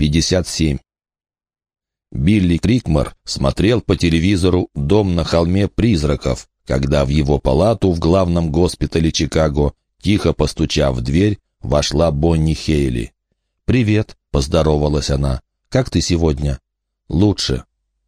57. Билли Крикмар смотрел по телевизору «Дом на холме призраков», когда в его палату в главном госпитале Чикаго, тихо постучав в дверь, вошла Бонни Хейли. «Привет», — поздоровалась она. «Как ты сегодня?» «Лучше».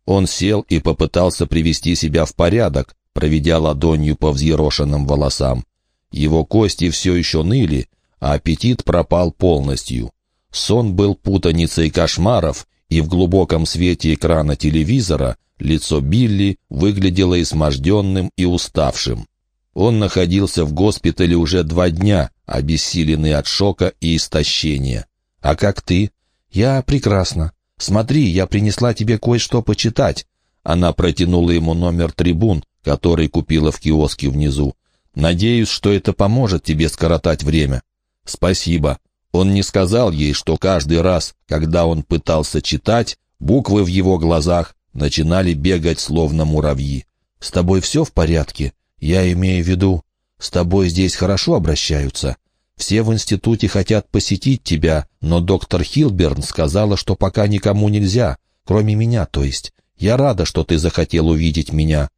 Он сел и попытался привести себя в порядок, проведя ладонью по взъерошенным волосам. Его кости все еще ныли, а аппетит пропал полностью. Сон был путаницей кошмаров, и в глубоком свете экрана телевизора лицо Билли выглядело изможденным и уставшим. Он находился в госпитале уже два дня, обессиленный от шока и истощения. «А как ты?» «Я прекрасно. Смотри, я принесла тебе кое-что почитать». Она протянула ему номер трибун, который купила в киоске внизу. «Надеюсь, что это поможет тебе скоротать время». «Спасибо». Он не сказал ей, что каждый раз, когда он пытался читать, буквы в его глазах начинали бегать словно муравьи. «С тобой все в порядке? Я имею в виду, с тобой здесь хорошо обращаются. Все в институте хотят посетить тебя, но доктор Хилберн сказала, что пока никому нельзя, кроме меня, то есть. Я рада, что ты захотел увидеть меня».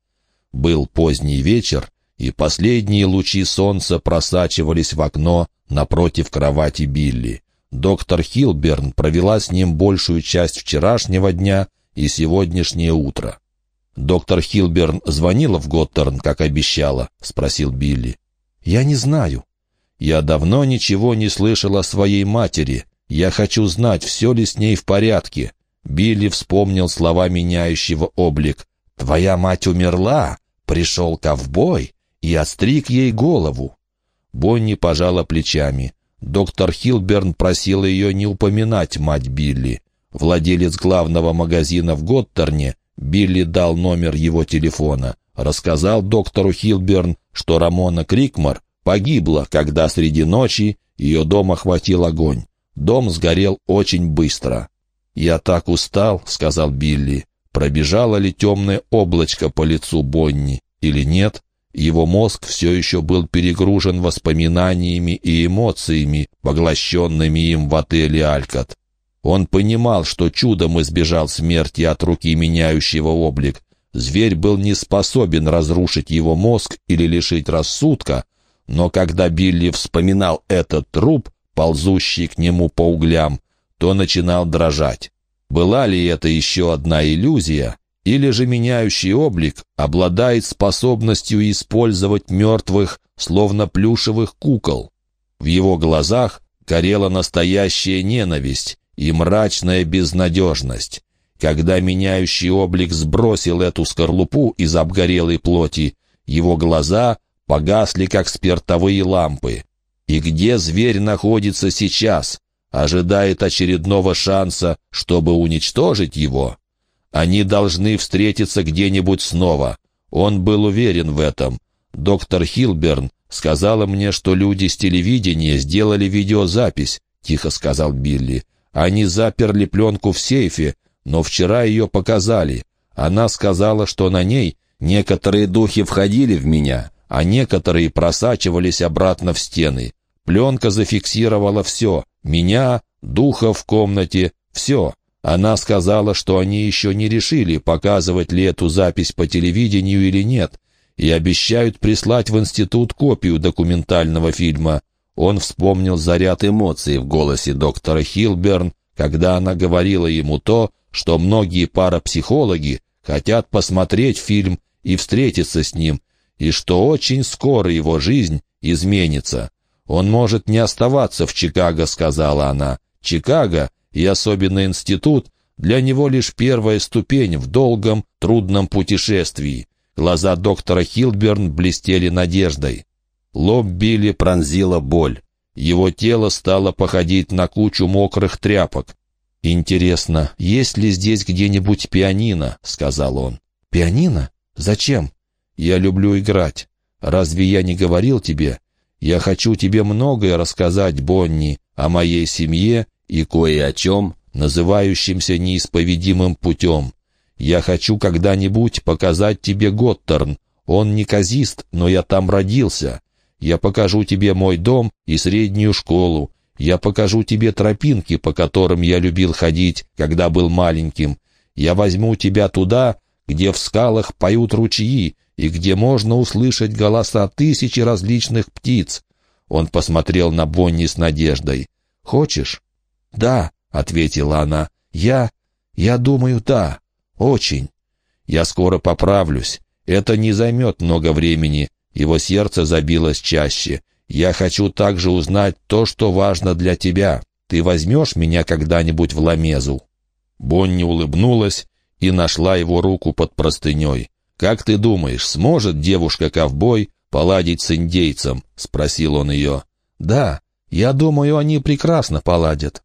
Был поздний вечер, и последние лучи солнца просачивались в окно напротив кровати Билли. Доктор Хилберн провела с ним большую часть вчерашнего дня и сегодняшнее утро. «Доктор Хилберн звонила в Готтерн, как обещала?» — спросил Билли. «Я не знаю. Я давно ничего не слышал о своей матери. Я хочу знать, все ли с ней в порядке». Билли вспомнил слова меняющего облик. «Твоя мать умерла? Пришел ковбой?» и остриг ей голову. Бонни пожала плечами. Доктор Хилберн просил ее не упоминать мать Билли. Владелец главного магазина в Готтерне, Билли дал номер его телефона. Рассказал доктору Хилберн, что Рамона Крикмар погибла, когда среди ночи ее дом охватил огонь. Дом сгорел очень быстро. «Я так устал», — сказал Билли. Пробежало ли темное облачко по лицу Бонни или нет? Его мозг все еще был перегружен воспоминаниями и эмоциями, поглощенными им в отеле «Алькат». Он понимал, что чудом избежал смерти от руки меняющего облик. Зверь был не способен разрушить его мозг или лишить рассудка, но когда Билли вспоминал этот труп, ползущий к нему по углям, то начинал дрожать. Была ли это еще одна иллюзия, или же меняющий облик обладает способностью использовать мертвых, словно плюшевых кукол. В его глазах горела настоящая ненависть и мрачная безнадежность. Когда меняющий облик сбросил эту скорлупу из обгорелой плоти, его глаза погасли, как спиртовые лампы. И где зверь находится сейчас? Ожидает очередного шанса, чтобы уничтожить его? Они должны встретиться где-нибудь снова. Он был уверен в этом. Доктор Хилберн сказала мне, что люди с телевидения сделали видеозапись, тихо сказал Билли. Они заперли пленку в сейфе, но вчера ее показали. Она сказала, что на ней некоторые духи входили в меня, а некоторые просачивались обратно в стены. Пленка зафиксировала все — меня, духа в комнате, все. Она сказала, что они еще не решили, показывать ли эту запись по телевидению или нет, и обещают прислать в институт копию документального фильма. Он вспомнил заряд эмоций в голосе доктора Хилберн, когда она говорила ему то, что многие парапсихологи хотят посмотреть фильм и встретиться с ним, и что очень скоро его жизнь изменится. «Он может не оставаться в Чикаго», — сказала она. «Чикаго и особенно институт, для него лишь первая ступень в долгом, трудном путешествии. Глаза доктора Хилберн блестели надеждой. Лоб Билли пронзила боль. Его тело стало походить на кучу мокрых тряпок. «Интересно, есть ли здесь где-нибудь пианино?» — сказал он. «Пианино? Зачем?» «Я люблю играть. Разве я не говорил тебе? Я хочу тебе многое рассказать, Бонни, о моей семье и кое о чем, называющемся неисповедимым путем. Я хочу когда-нибудь показать тебе Готтерн. Он неказист, но я там родился. Я покажу тебе мой дом и среднюю школу. Я покажу тебе тропинки, по которым я любил ходить, когда был маленьким. Я возьму тебя туда, где в скалах поют ручьи и где можно услышать голоса тысячи различных птиц. Он посмотрел на Бонни с надеждой. «Хочешь?» «Да», — ответила она. «Я... я думаю, да. Очень. Я скоро поправлюсь. Это не займет много времени. Его сердце забилось чаще. Я хочу также узнать то, что важно для тебя. Ты возьмешь меня когда-нибудь в Ламезу?» Бонни улыбнулась и нашла его руку под простыней. «Как ты думаешь, сможет девушка-ковбой поладить с индейцем?» — спросил он ее. «Да, я думаю, они прекрасно поладят».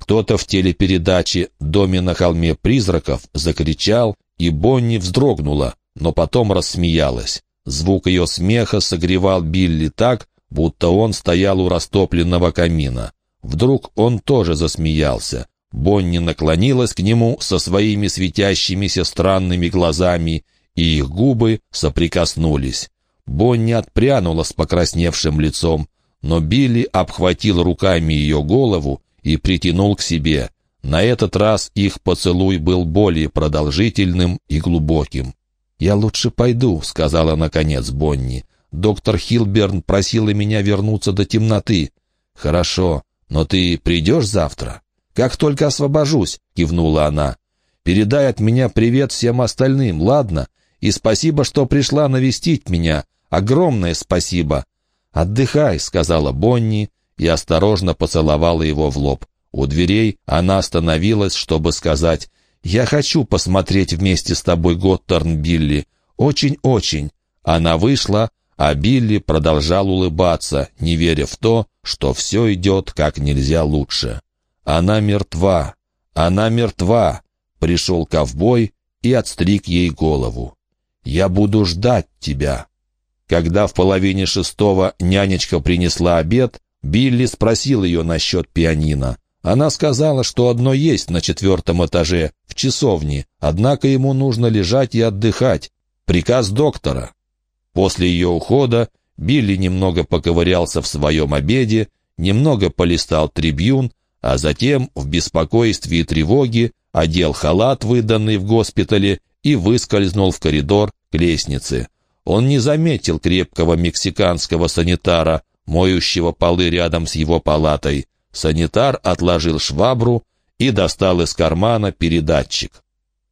Кто-то в телепередаче «Доме на холме призраков» закричал, и Бонни вздрогнула, но потом рассмеялась. Звук ее смеха согревал Билли так, будто он стоял у растопленного камина. Вдруг он тоже засмеялся. Бонни наклонилась к нему со своими светящимися странными глазами, и их губы соприкоснулись. Бонни отпрянула с покрасневшим лицом, но Билли обхватил руками ее голову и притянул к себе. На этот раз их поцелуй был более продолжительным и глубоким. «Я лучше пойду», — сказала наконец Бонни. «Доктор Хилберн просила меня вернуться до темноты». «Хорошо, но ты придешь завтра?» «Как только освобожусь», — кивнула она. «Передай от меня привет всем остальным, ладно? И спасибо, что пришла навестить меня. Огромное спасибо». «Отдыхай», — сказала Бонни и осторожно поцеловала его в лоб. У дверей она остановилась, чтобы сказать «Я хочу посмотреть вместе с тобой Готтерн, Билли. Очень-очень». Она вышла, а Билли продолжал улыбаться, не веря в то, что все идет как нельзя лучше. Она мертва! Она мертва!» Пришел ковбой и отстриг ей голову. «Я буду ждать тебя». Когда в половине шестого нянечка принесла обед, Билли спросил ее насчет пианино. Она сказала, что одно есть на четвертом этаже, в часовне, однако ему нужно лежать и отдыхать. Приказ доктора. После ее ухода Билли немного поковырялся в своем обеде, немного полистал трибюн, а затем в беспокойстве и тревоге одел халат, выданный в госпитале, и выскользнул в коридор к лестнице. Он не заметил крепкого мексиканского санитара, моющего полы рядом с его палатой. Санитар отложил швабру и достал из кармана передатчик.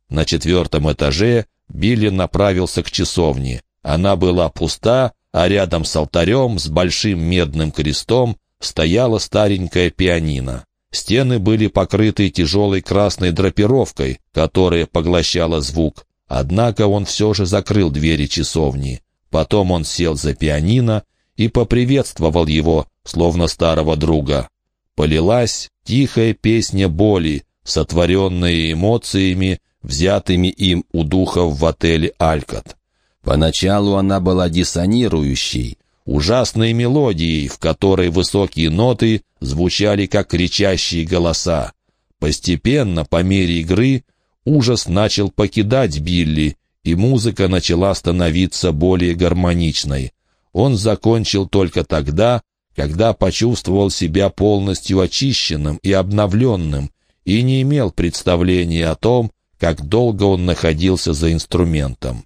На четвертом этаже Билли направился к часовне. Она была пуста, а рядом с алтарем с большим медным крестом стояла старенькая пианино. Стены были покрыты тяжелой красной драпировкой, которая поглощала звук. Однако он все же закрыл двери часовни. Потом он сел за пианино и поприветствовал его, словно старого друга. Полилась тихая песня боли, сотворенная эмоциями, взятыми им у духов в отеле «Алькот». Поначалу она была диссонирующей, ужасной мелодией, в которой высокие ноты звучали как кричащие голоса. Постепенно, по мере игры, ужас начал покидать Билли, и музыка начала становиться более гармоничной. Он закончил только тогда, когда почувствовал себя полностью очищенным и обновленным, и не имел представления о том, как долго он находился за инструментом.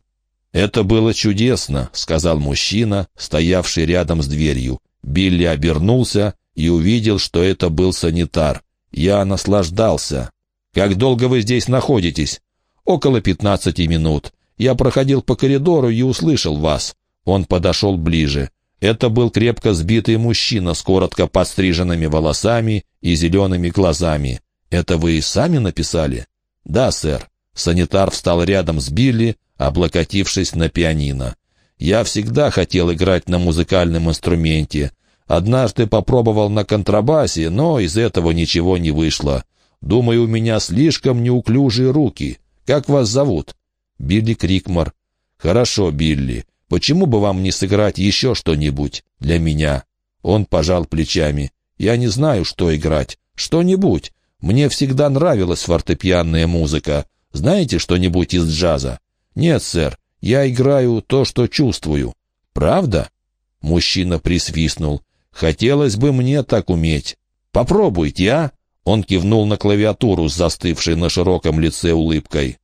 «Это было чудесно», — сказал мужчина, стоявший рядом с дверью. Билли обернулся и увидел, что это был санитар. «Я наслаждался». «Как долго вы здесь находитесь?» «Около пятнадцати минут. Я проходил по коридору и услышал вас». Он подошел ближе. Это был крепко сбитый мужчина с коротко подстриженными волосами и зелеными глазами. «Это вы и сами написали?» «Да, сэр». Санитар встал рядом с Билли, облокотившись на пианино. «Я всегда хотел играть на музыкальном инструменте. Однажды попробовал на контрабасе, но из этого ничего не вышло. Думаю, у меня слишком неуклюжие руки. Как вас зовут?» «Билли Крикмар». «Хорошо, Билли. Почему бы вам не сыграть еще что-нибудь для меня?» Он пожал плечами. «Я не знаю, что играть. Что-нибудь. Мне всегда нравилась фортепианная музыка. Знаете что-нибудь из джаза?» «Нет, сэр, я играю то, что чувствую». «Правда?» Мужчина присвистнул. «Хотелось бы мне так уметь». Попробуйте, а?» Он кивнул на клавиатуру, застывшей на широком лице улыбкой.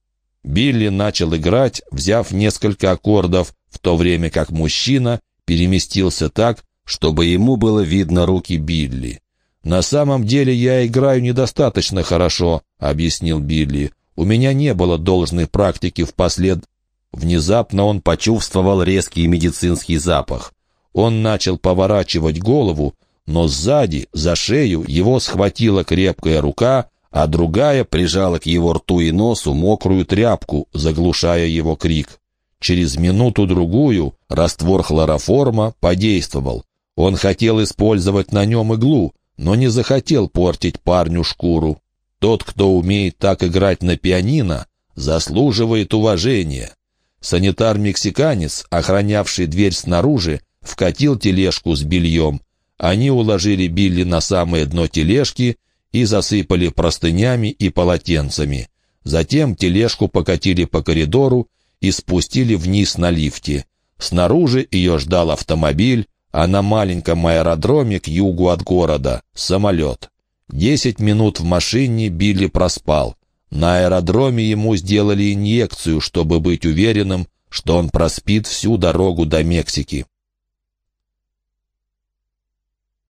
Билли начал играть, взяв несколько аккордов, в то время как мужчина переместился так, чтобы ему было видно руки Билли. «На самом деле я играю недостаточно хорошо», — объяснил Билли. «У меня не было должной практики в послед...» Внезапно он почувствовал резкий медицинский запах. Он начал поворачивать голову, но сзади, за шею, его схватила крепкая рука, а другая прижала к его рту и носу мокрую тряпку, заглушая его крик. Через минуту-другую раствор хлороформа подействовал. Он хотел использовать на нем иглу, но не захотел портить парню шкуру. Тот, кто умеет так играть на пианино, заслуживает уважения. Санитар-мексиканец, охранявший дверь снаружи, вкатил тележку с бельем. Они уложили Билли на самое дно тележки и засыпали простынями и полотенцами. Затем тележку покатили по коридору и спустили вниз на лифте. Снаружи ее ждал автомобиль, а на маленьком аэродроме к югу от города — самолет. Десять минут в машине Билли проспал. На аэродроме ему сделали инъекцию, чтобы быть уверенным, что он проспит всю дорогу до Мексики.